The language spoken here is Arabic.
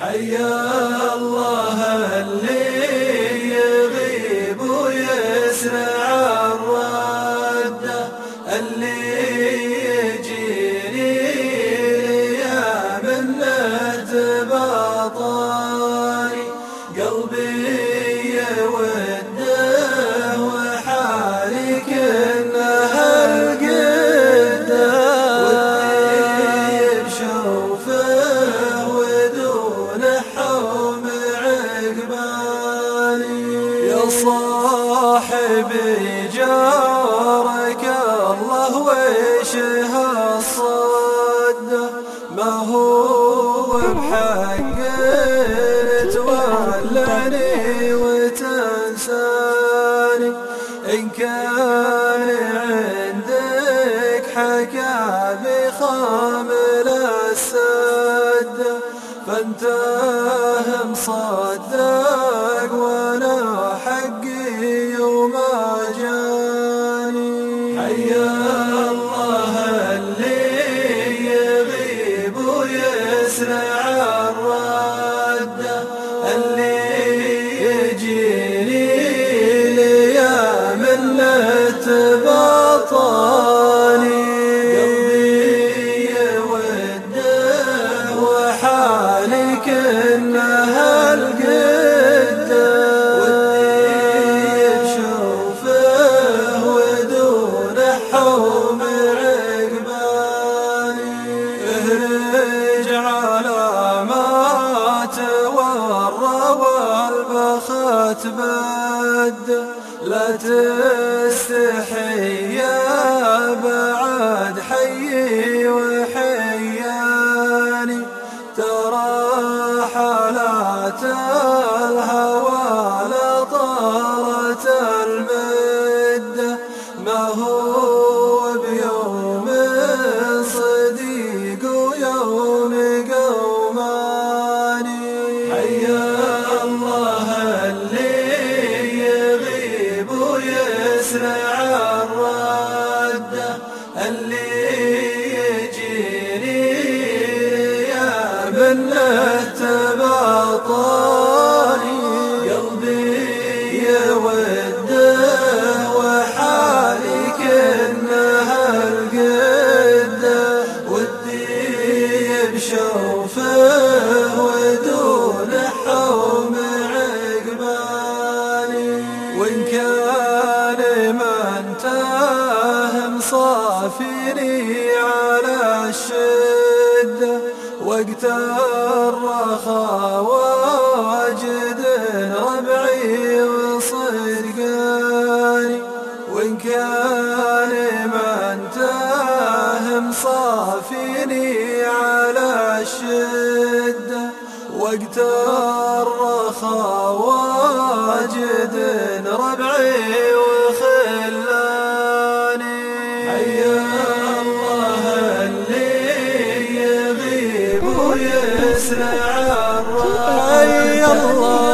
حيا الله اللي يغيب ويسرع الردة اللي يجيني يا منة بطاري صاحبي جارك الله وش هالصده ما هو بحق تولعني وتنساني. إن كان عندك حكى بخامل السد فانت مصدق وأنا اهرج على ما تورى والبخت بد لا تستحي يا بعد حيي وحياني ترى حالات الهوى المدة ويسرع الردة اللي يجيني يا بنت بطاني قلبي يوده وحالي كنها القده ودي بشوفه ودون وقت الرخاء واجد ربعي وصدقاني وإن كان من تهم صافيني على الشدة وقت الرخاء واجد ربعي الراي الله.